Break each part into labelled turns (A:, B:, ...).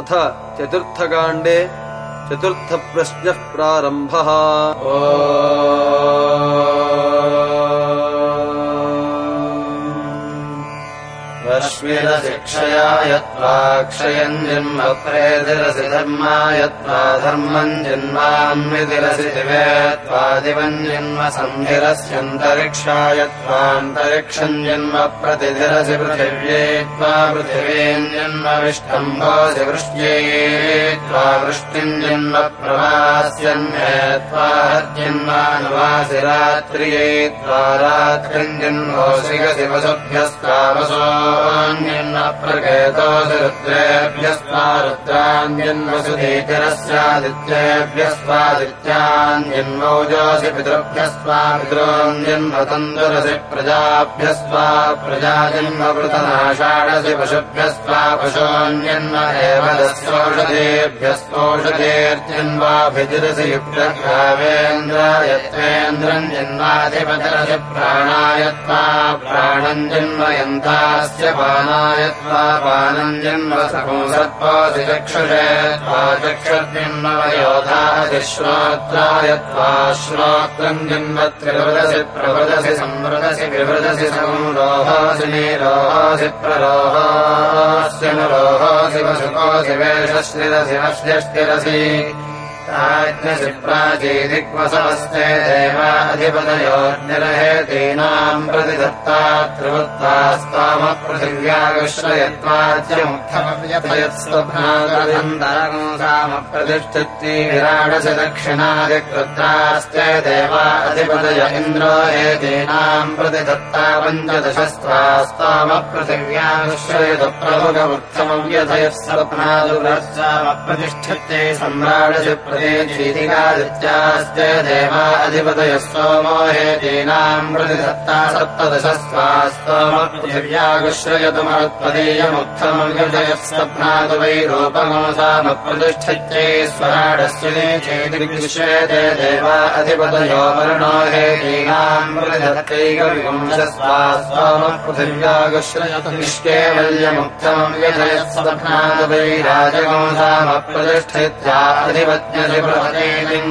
A: अथ चतुर्थकाण्डे चतुर्थप्रश्नः प्रारम्भः।
B: रश्मिरशिक्षया यत्त्वा क्षयम् जन्म प्रेतिरसि धर्मायत्वा धर्मम् जन्मान्वितिरसि दिवे त्वादिवम् जन्म सन्धिरस्यन्तरिक्षायत्वान्तरिक्षम् जन्म प्रतिधिरसि पृथिव्ये त्वा पृथिवीम् जन्म विष्टम्भोऽसि वृष्ट्ये त्वा वृष्टिम् जन्म प्रवास्यन्ये त्वा जन्मानुवासि रात्रिये त्वा रात्रिम् जन्मोऽसि गसि वसुभ्यस्तावसो प्रकेतोऽसि रुद्रेभ्यस्वा रुद्रान्यन्वसुधीतिरस्यादित्येभ्यस्वादित्यान्यन्मौजोऽसि पितृभ्यस्वा पितॄन्यन्वतन्दुरसि प्रजाभ्यस्वा प्रजाजन्मवृतनाषाढसि पशुभ्यस्वा पशोऽन्यन्व एव दस्योषधेभ्यस्वोषधेर्जन्वाभिजिरसि युक्तग्रावेन्द्रायत्वेन्द्रम् जन्वाधिपतिरसि प्राणायत्वा प्राणम् जन्मयन्तास्य पानायत्वा पानम् जन्म सपुंसत्वासि चक्षुषे त्वा चक्षुर्जन्मवयोधादिश्रोत्रायत्वा श्रोत्रम् जन्म त्रिवृदसि प्रवृदसि संवृदसि विवृदसि संरोहासि निरोहासि नुरोहासि वसुकोऽसि वेषश्रिरसि वश्यष्टिरसि राज्ञसि प्राचीदिक्वसमस्ते देवाधिपतयोर्निरहेतीनाम् प्रतिदत्ता त्रिवृत्तास्तामप्रतिव्यागश्रयत्वाच्यमुक्तमव्यथयत्स्वप्नादन्तरगंसामप्रतिष्ठित्ति विराडसि दक्षिणादिकृत्रास्ते देवा अधिपतय इन्द्रो एतीनाम् प्रतिदत्ता पञ्चदशस्त्वास्तामपृथिव्यागश्रयत प्रमुखवृक्षमव्यथयत्स्वप्नादुरस्सामप्रतिष्ठित्ते सम्राडसि प्रदेशीतिकादित्यास्ते देवा अधिपतयः सोमो हेतीनाम् प्रतिदत्ता सप्तदशस्त्वास्त्वमप्यव्यागुश्रयतुमत्पदीयमुत्थमव्यजयः वै रूपमोसामप्रतिष्ठित्यै स्वराडस्य चेतिदृश्यते देवा अधिपतयो वर्णो हेतीनाम् प्रतिदत्तैकविवंशस्वास्त्वमपृथिव्यागुश्रयत निष्केवल्यमुत्थमव्यजयः सप्नादवै राजगोधामप्रतिष्ठित्या अधिपत्य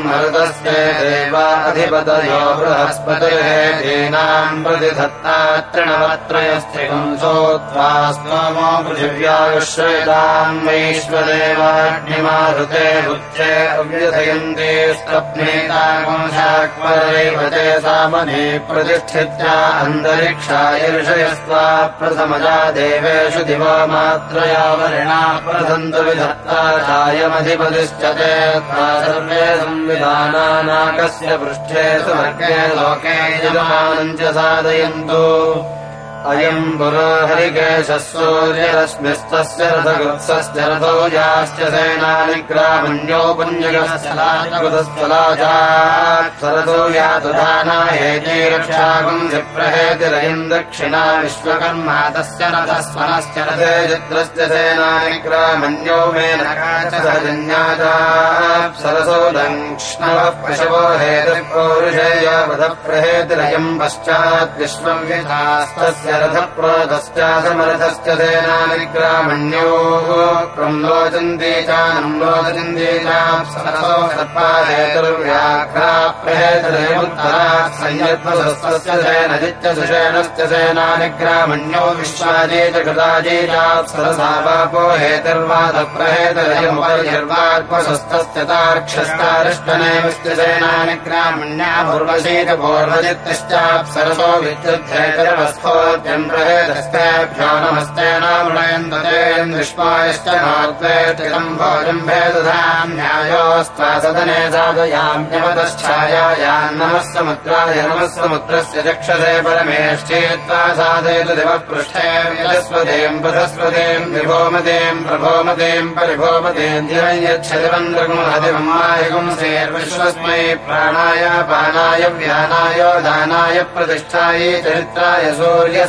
B: मरुतस्य देवाधिपतयो बृहस्पतिः एनाम् प्रतिधत्ता तृणवत्रयस्त्रिगुंसो त्वास्त्वमो पृथिव्यायुश्रयताम् वैश्वदेवाग्निमारुते उच्चे अव्यथयन्ते स्तप्नेतागुंशाक्वरैव ते सामने प्रतिष्ठित्या अन्तरिक्षायर्षयस्त्वा प्रथमजा देवेषु दिवा मात्रया वरिणा प्रसन्तु विधत्ता चायमधिपतिश्च ते सर्वे संविधानानाकस्य पृष्ठे सुवर्गे लोके यजमानम् च साधयन्तु अयम् पुरोहरिकेशः सूर्यरश्मिस्तस्य रथकृत्सश्च रथो याश्च सेनानि ग्रामण्यो पुञ्जगस्थलाजात्सरथो यातु दाना हेति रक्षाकुंसि प्रहेतिरयम् दक्षिणा विश्वकर्मा तस्य रथस्वनश्च रथे चित्रश्च सेनानि ग्रामण्यो मेनकाच सहजन्याजाप्सरसो दङ्क्ष्णवः पशवो हेतिर्पौरुषेय वधप्रहेतिरयम् पश्चात् विश्वव्यथास्तस्य रथप्रोदश्चासमरथश्च सेनानि ग्रामण्योः विश्वाजे च कृताजे चाप्सरसा वापो हेतिर्वादप्रहेतुरयमुपर्यर्वात्मसस्तस्य तार्क्षस्तारिष्टनेमिश्च सेनानि ग्रामण्या पूर्वशीत पूर्वजित्तिश्चाप्सरसो विद्युद्धेतरवस्थो नमः समुद्राय नमः समुद्रस्य चक्षसे परमेष्ठीत्वा साधयतु दिवः पृष्ठे विलस्वदेम् बृहस्वदेम् विभोमदेम् प्रभोमदेम् परिभोमदेम् दिवम् यच्छदिवन्द्रगुमहदिवम्मायगुंसेर्विश्वस्मै प्राणाय पानाय व्यानाय दानाय प्रतिष्ठायै चरित्राय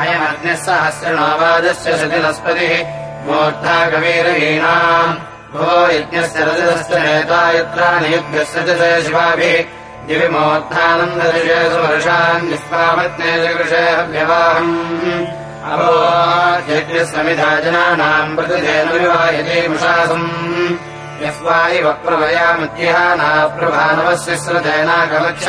B: अयमग्निः सहस्रणोवाजस्य शतिनस्पतिः मूर्धा कवीरहीणाम् भो यज्ञस्य रजतस्य नेता यत्राणि युद्धस्य च शिवाभिः। दिवि मोत्थानन्दऋषेषु वर्षान् निष्पामज्ञे जगृषे हव्यवाहम्। अभो यज्ञस्वमिधा जनानाम् प्रतिधेन विवायते मुषासम्। यस्वायि वप्रवयामद्यहाना प्रभानवस्य स्रजयनाकलक्ष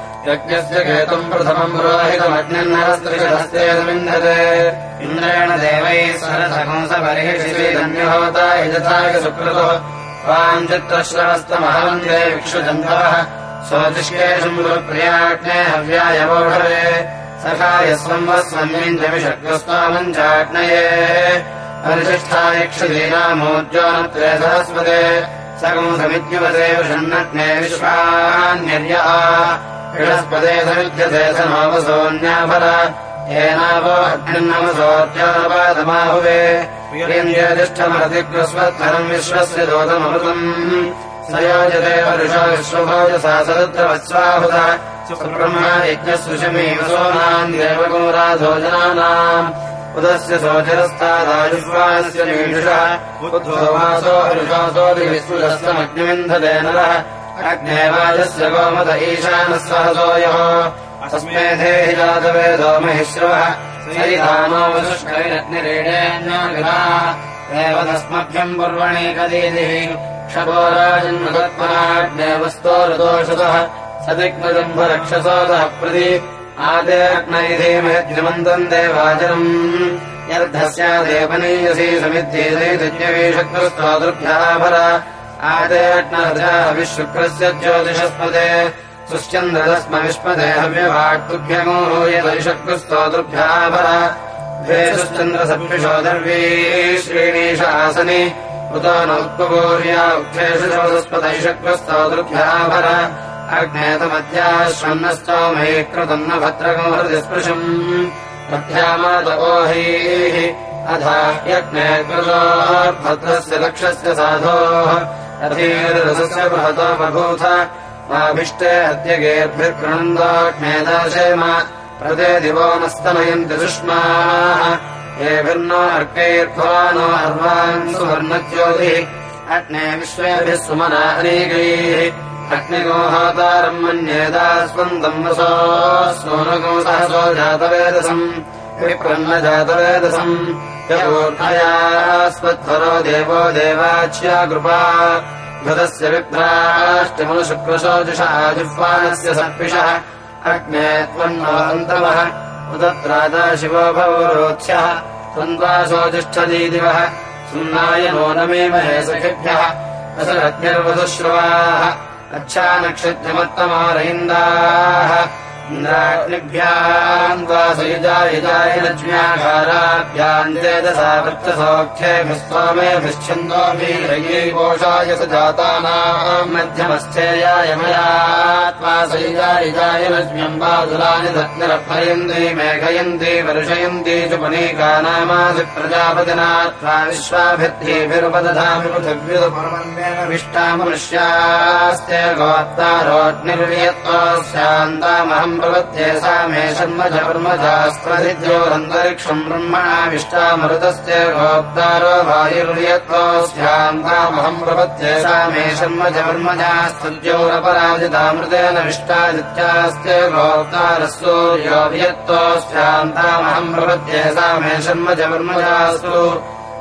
B: यज्ञस्य केतुम् प्रथमम् विक्षुजन्धवः। स्वतिष्केशम्बुप्रियाग्ने हव्यायवोढरे सखाय स्वम्वस्वन्यञ्जमिषग्स्वामम् चाग्नये। परिशिष्ठायक्षुदीनामोज्जोनत्रे सहस्वते सकम् समित्युपदे विषन्नग्ने विश्वान्यर्यः बृहस्पदे समिध्यते स नोमसोऽन्याफल येनावो अग्निर्नमसोऽत्यापादमाहुवे वीर्यज्येष्ठमरतिग्रस्वत्थरम् विश्वस्य दोतमृतम् स योजते वरुषो विश्वभोजसा सरुद्रवत्स्वाहुत सुब्रह्मा यज्ञसुषमीवसोनाम् देवगोराधो जनानाम् उदस्य सोचरस्तादायुष्वास्य निमीषः बुद्धोवासो हरुषासोऽधिविस्तुलस्तमग्निविन्धते नरः अग्नेवाजस्य ईशानः सहसोऽयः अस्मे धेहि जातवेदो महिश्रवः सरिधानो वसुष्करिरग्निरेणेऽन्योगताः तस्मभ्यम् पूर्वणेकदीदिः क्षपोराजन्मगत्पराग्नेवस्तोरदोषतः सदिग्मजम्भरक्षसोदः प्रति। आदेग्नैधीमयद्रिमन्तम् देवाचरम्। यर्धस्यादेपनीयसी आदेग्नरजाविशुक्रस्य ज्योतिषस्पदे। सुश्चन्द्रदस्म विष्पदे हव्यवाक्तुभ्यमोयदविशक्तस्तोदृभ्याभर द्वेषश्चन्द्रसप्पिषो दर्वी श्रीणीश आसनि उतो न उत्पगोर्या उक्थेषु शोदस्पदैशक्तस्तोदृभ्याभर अग्नेतमध्याश्वन्नस्तोमहे कृतम् न भद्रगो हृदिस्पृशम् मध्यामादवोहैः अधा यज्ञे कृतोर्भद्रस्य लक्षस्य साधोः रथीरसस्य बृहतो बभूथ। माभिष्टे गेर्भिर्गृणन्दाग्नेदाशेम प्रदे दिवो नस्तनयन्ति सुष्माः। येभिर्नो अर्कैर्भवानो अर्वान् सुवर्णज्योतिः। अग्ने विश्वेभिः सुमना अनेकैः। अग्निगोहातारम् मन्येदास्वन्दम् विप्रन्न जातवेदसम् यवोर्धयास्मध्वरो देवो देवाच्या कृपा। घृतस्य विभ्राष्टमनुशुक्रशोजुष आजिह्वानस्य सर्पिषः। अग्ने त्वन्नवन्तवः उदत्रादा शिवो भवरोत्स्यः त्वन्द्वासोजिष्ठदीदिवः सुन्नाय नो न सखिभ्यः। असरज्ञर्वधुश्रवाः अच्छा नक्षत्रमत्तमारयिन्दाः इन्द्राग्निभ्याम् द्वासयुजायुजाय लक्ष्म्याघाराभ्याम् चेदसा वृत्तसौख्येभिस्त्वामेभिश्छन्दोभिरयैकोषाय स जातानाम् मध्यमस्थेयाय मया त्वासयुजायुजाय लक्ष्म्यम् बादुलानि धग्निरभयन्ति मेघयन्ति वर्षयन्ति च पुनीकानामासि प्रजापतिना त्वा विश्वाभिद्धिभिरुपदधामि पृथिव्युपरमन्येन गोत्तारोग्निर्वियत्वास्यान्तामहम् सा मे शर्मजर्मजास्प्रदिद्योरन्तरिक्षम् ब्रह्मणाविष्टामृतस्य गोप्तारो वायुर्यत्वास्यान्तामहम् प्रपद्ये सा मे शर्मजर्मजास्तुद्योरपराजितामृतेन विष्टादित्यास्ते गोप्तारसूर्योभियत्वास्यान्तामहम् प्रपद्ये सा मे शर्मजर्मजास्तु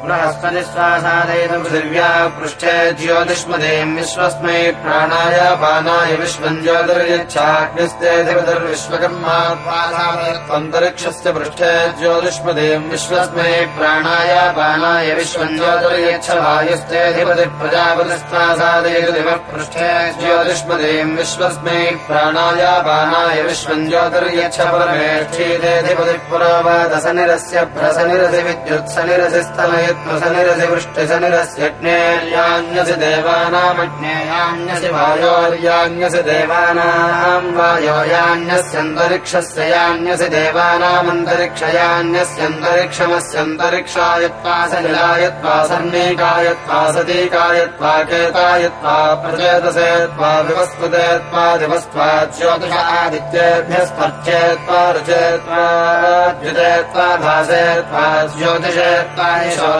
B: बृहस्पतिश्वासादयित पृथिव्या पृष्ठे ज्योतिष्मदेम् विश्वस्मै प्राणाय पानाय विश्वम् ज्योतिर्यच्छाग्निस्तेऽधिपतिर्विश्वकर्मान्तरिक्षस्य पृष्ठे ज्योतिष्मदेम् विश्वस्मै प्राणाय पानाय विश्वम् ज्योतिर्यच्छ वायुस्तेऽधिपतिः प्रजापतिश्वासादयित दिवः पृष्ठे ज्योतिष्मदेम् विश्वस्मै प्राणाय पानाय विश्वम् ज्योतिर्यच्छ परमेष्ठीदेधिपतिः पुरावादसनिरस्य भ्रसनिरसि विद्युत्सनिरसि स्तनय त्वसनिरसि वृष्टिसनिरस्यज्ञेयान्यसि देवानामज्ञेयान्यसि वायोर्यान्यसि सर्णीकायत्वा सतीकायत्वा केतायत्वा प्रचेतसे त्वा विवस्पते त्वा दिवस्त्वा ज्योतिष आदित्येभ्यस्पर्चेत्वा रुचेत्वा द्युतेत्वा भासेत्वा ज्योतिषेत्वा यशोदान् त्वा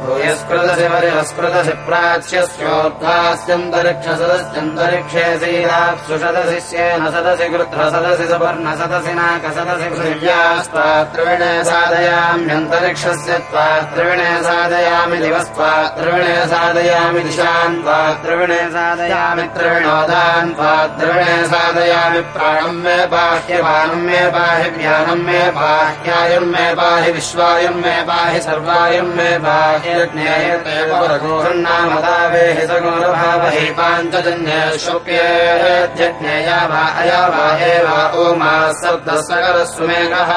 B: भूयस्कृतसि वरिवस्कृतसि प्राच्यस्योर्ध्वास्यन्तरिक्षसदस्यन्तरिक्षे सीदाप्सुषदसि स्येन सदसि कृत्र सदसि सपर्ण सदसि नाक सदसि पृथिव्यास्त्वा त्रिविणे साधयाम्यन्तरिक्षस्य त्वा त्रिविणे साधयामि दिवस्त्वा त्रिविणे साधयामि दिशान् त्वा त्रिविणे साधयामि त्रिविणोदान् त्वा त्रिविणे साधयामि प्राणम् मे बाह्यपानम् मे पाहि व्यानम् मे बाह्यायुम् मे पाहि विश्वायुम् मे पाहि सर्वायुम् मे बाह्य ेहि सगोरभावहि पाञ्चजन्ये शुक्येऽध्यज्ञेया वा अया वा एव ओमा सप्तस्वकरस्वमेकः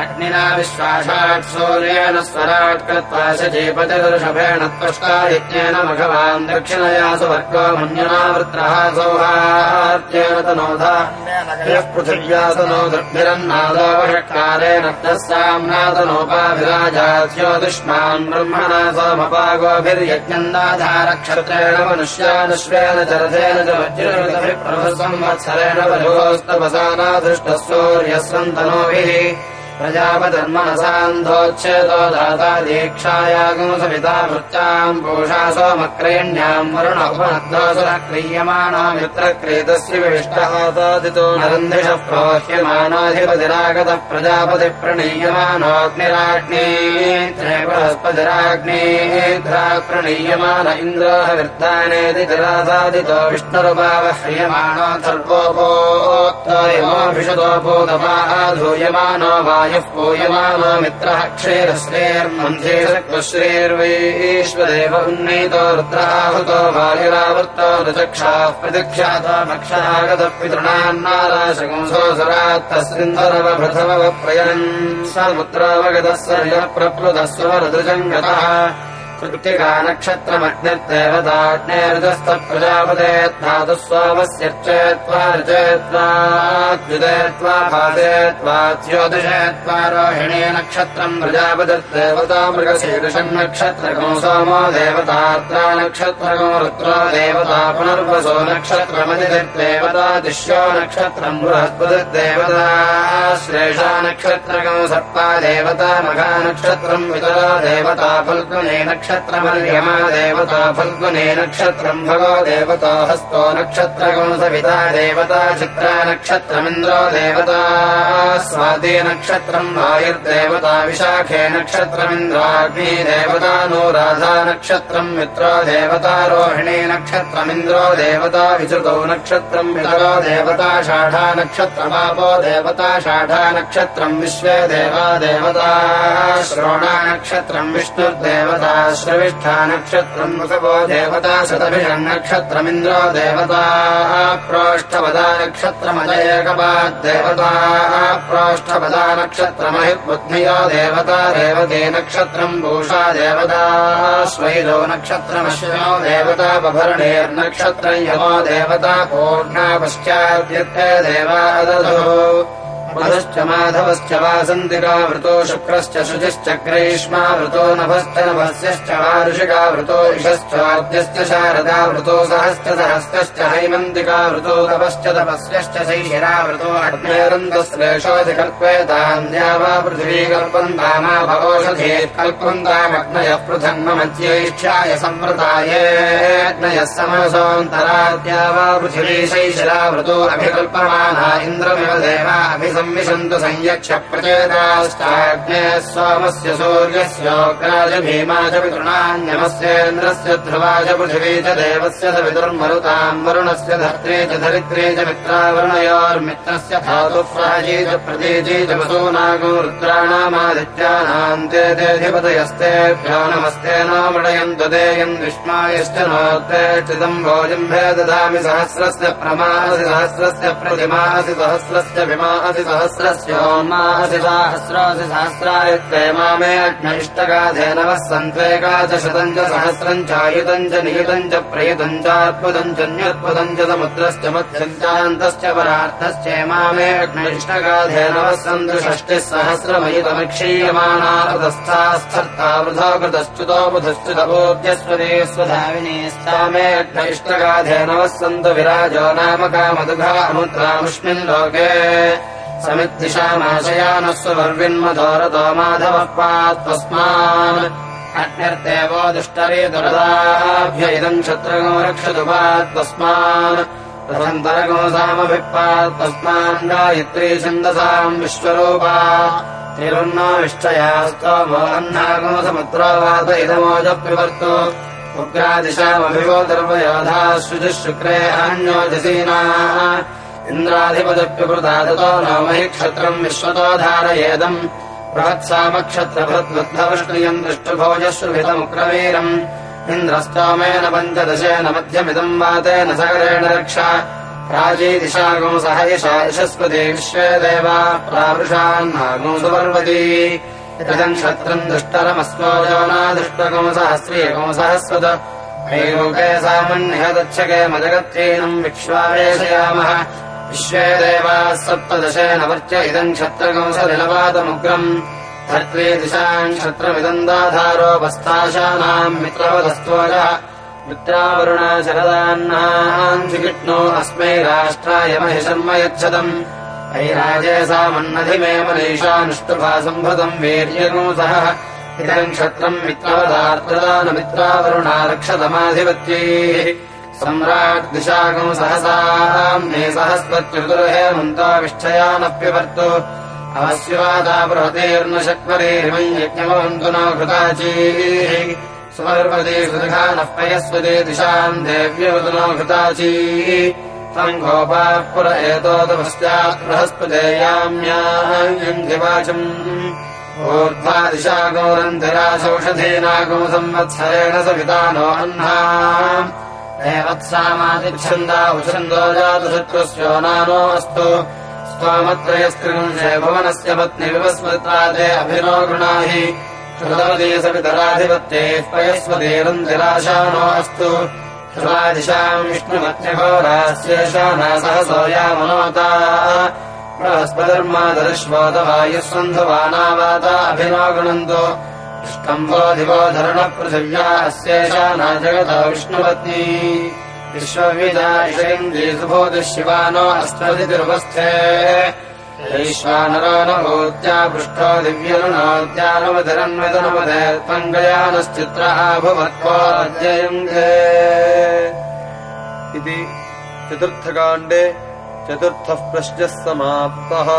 B: अग्निना विश्वासात् सूर्येण स्वराट् कृत्वा शचीपतिर्षभेण त्वष्टादित्येन मघवान् दक्षिणया सुवर्गो मन्युना वृत्रः सौहार्त्येन तनोधा यः पृथिव्यासनो दृग्भिरन्नादोपषट्कारेण तस्साम्नादनोपाभिराजास्यो दुष्मान् ब्रह्मणा सोमपागोभिर्यज्ञन्दाधारक्षत्रेण मनुष्यानुश्वेन चरथेन च वज्रसंवत्सरेण बलोस्तपसाना प्रजापधर्मनसान्धोच्छेदो दाता दीक्षायागुंसविता भृत्याम् पूषा सोमक्रयण्याम् वरुणोपनद्दोसुरः क्रियमाणो मित्रक्रीतस्य विविष्टहातादितो नरन्धिषः प्रोह्यमानाधिपतिरागतः प्रजापतिः प्रणीयमानोऽग्निराग्ने बृहस्पतिराग्नेध्रा प्रणीयमान इन्द्रोह विर्धानेति जरासादितो विष्णुरुपावह्रियमाणो सर्वोपोत्तयमोऽभिषदोपोदपाधूयमानो वायुः पूयमानो मित्रः क्षीरश्रेर्मन्थेश्रेर्वैश्वदेव उन्नीतो रुद्राहुतो वायुरावृतो ऋचक्षाः प्रतिक्षातो भक्षागतः पितृणान्नाराशकंसोऽसुरात्तस्मिन्धरवभृथमव प्रयन् समुद्रावगतः सर्यः प्रप्लुतः स्वरदृजङ्गतः कृत्तिका नक्षत्रमग्निर्देवताग्नेर्जस्थ प्रजापते धातुः स्वामस्यर्चयत्वा रचयत्वाद्युदयत्वा भासयत्वा ज्योतिषयत्वा रोहिणी नक्षत्रम् प्रजापतिर्देवता मृगशीर्षम् नक्षत्रको सोमो देवतात्रा नक्षत्रको रुद्रो देवता पुनर्वसो नक्षत्रमतिर्देवता दिश्यो नक्षत्रम् बृहस्पतिर्देवता श्रेषा नक्षत्रको सर्पा देवता मघा नक्षत्रम् वितरा देवता फल्गुने नक्षत्र नक्षत्रमर्यमा देवता फल्गुने नक्षत्रम् भगो देवता हस्तो नक्षत्रगो सविता देवता चित्रा नक्षत्रमिन्द्रो देवता स्वाति नक्षत्रम् वायुर्देवता विशाखे नक्षत्रमिन्द्राग्नि देवता नो राधा नक्षत्रम् मित्रो देवता रोहिणी नक्षत्रमिन्द्रो देवता विचृतौ नक्षत्रम् वितरो देवता षाढा नक्षत्रमापो देवता षाढा नक्षत्रम् विश्वे देवा देवता श्रोणा नक्षत्रम् विष्णुर्देवता श्रविष्ठा नक्षत्रम् मुखवो देवता शतभिषम् नक्षत्रमिन्द्रो देवता प्रोष्ठपदा प्रोष्ठपदा नक्षत्रमहिर्बुद्धियो देवता रेवते नक्षत्रम् भूषा देवता स्वैरो नक्षत्रमश्विनो देवता बभरणेर्नक्षत्रम् यमो देवता पूर्णा पश्चाद्यर्थे देवा दधो मधश्च माधवश्च वासन्तिकावृतो शुक्रश्च शुचिश्च ग्रीष्मावृतो नभश्च नभस्यश्च वार्षिकावृतो इषश्चाद्यश्च शारदावृतो सहश्च सहस्रश्च हैमन्तिकावृतो तपश्च तपस्यश्च शैशिरावृतो अग्नेरन्दश्रेषोऽधिकल्पेतान्द्या वा पृथिवी कल्पन्तामा भवोषधे कल्पन्तामग्नयः पृथङ्गमध्यैष्ठ्याय संवृतायेऽग्नयः समसोऽन्तराद्या वा पृथिवी शैशिरावृतो अभिकल्पमाना इन्द्रमिव देवा अभिसंविशन्तु संयक्ष प्रचेताश्चाग्ने सोमस्य सूर्यस्योग्राज भीमा च पितृणान्यमस्येन्द्रस्य ध्रुवा च पृथिवी च देवस्य स विदुर्मरुताम् वरुणस्य धर्त्रे च धरित्रे च मित्रावरुणयोर्मित्रस्य धातु प्राजी च प्रतीजी च वसूनागो रुद्राणामादित्यानाम् ते तेऽधिपतयस्तेभ्यो नमस्ते नो मृडयन्तु देयम् विष्मायश्च नोत्ते चिदम् भोजम्भे ददामि सहस्रस्य प्रमासि सहस्रस्य प्रतिमासि सहस्रस्य विमासि सहस्रस्योन्मासि सहस्रासि सहस्रायत्ते मामे अग्न इष्टगाधेनवः सन्त्वेका च सहस्रम् चायुतम् च नियुतम् च प्रयुतम् चात्पुतम् च न्यत्पुतम् च समुद्रश्च मध्यम् चान्तश्च परार्थश्च मामे अग्न इष्टगाधेनवः सन्तु षष्टिः अग्न इष्टगाधेनवः सन्तु विराजो नाम कामदुघा अमुद्रामुष्मिन् लोके माधवः पात्वस्मान् अग्निर्देवो दुष्टरे दुरदाभ्य इदम् क्षत्रगो रक्षतु पात्वस्मान् रथन्तरगो सामभिप्पात् तस्मान् गायत्री छन्दसाम् विश्वरूपा समुद्रो वात इदमोजप्यवर्तु उग्रादिशामभिवो दर्वयोधाः शुचिः शुक्रे अन्योजसीनाः इन्द्राधिपदप्यकृता ततो नो महि क्षत्रम् विश्वतो धारयेदम्। बृहत्सामक्षत्रभृद्वृद्धवष्णियम् दृष्टभोजश्रुभितमुग्रवीरम् इन्द्रस्तोमेन पञ्चदशेन मध्यमिदम् वातेन सकरेण रक्षा। प्राचीदिशागो सह यशा यशस्पति विश्वे देवा प्रावृषान्नागो सुपर्वती। इदम् क्षत्रम् दुष्टरमस्वो योनादृष्टगो सहस्रीगो सहस्वत। हैलोके सामन्यदच्छके मजगत्रीनम् विक्ष्वावेशयामः विश्वे देवाः सप्तदशेन वर्च्य इदम् क्षत्रकंसलिलपादमुग्रम् धर्त्रे दाधारोपस्थाशानाम् मित्रवदस्त्वजः मित्रावरुणा शरदान्नाम् विकृष्णो अस्मै राष्ट्राय महि शर्म यच्छतम् ऐराजे सामन्नधिमे मनीषानुष्टुभा सम्भृतम् वीर्यगोसः इदम् क्षत्रम् मित्रवदार्त्रदानमित्रावरुणा रक्षतमाधिपत्यैः सम्राट् दिशागम् सहसाम् मे सहस्पत्युदुरहेमन्ताविष्ठयानप्यवर्तु अवस्यवादा बृहतेर्न शक्वरेरिमम् यज्ञमवन्तु न घृताचीः सुपर्वती सुदघा नः पयस्वती दिशाम् देव्यवतु न घृताचीः तम् गोपाः पुर एतोदपश्चात् बृहस्पतेयाम्याम् दिवाचम् ऊर्ध्वा दिशा गौरन्तिराशौषधीनागो संवत्सरेण सविता नो अह्ना देवत्सामादिच्छन्दा उच्छन्दो जातु शत्रुस्यो नानो अस्तु। स्तोमत्रयस्त्रिगुंशे भुवनस्य पत्नि विवस्मत्रादे अभिनो गृणाहि। श्रुतवती सवितराधिपत्यैः पयस्वतीरन्तिराशानो अस्तु। श्रुवादिशाम् विष्णुमत्यघोरास्येषा नासहसो यामनोता। बृहस्पतिर्मादर्श्वोदवायुः सन्धुवानावाता अभिनो गृणन्तो ष्टम्भोऽधिवो धरणपृथिव्या अस्येषा न जगतो विष्णुपत्नी। विश्वविदा इषयन्दी सुबोधिः शिवानो अस्त्वदितिरुपस्थे वैश्वानरो न भूत्या पृष्ठो दिव्यरुणोद्यानमधिरन्वितनमधे त्वम् गयानश्चित्रः भुवत्वोऽध्ययन्ते
A: इति चतुर्थकाण्डे चतुर्थः प्रश्नः समाप्तः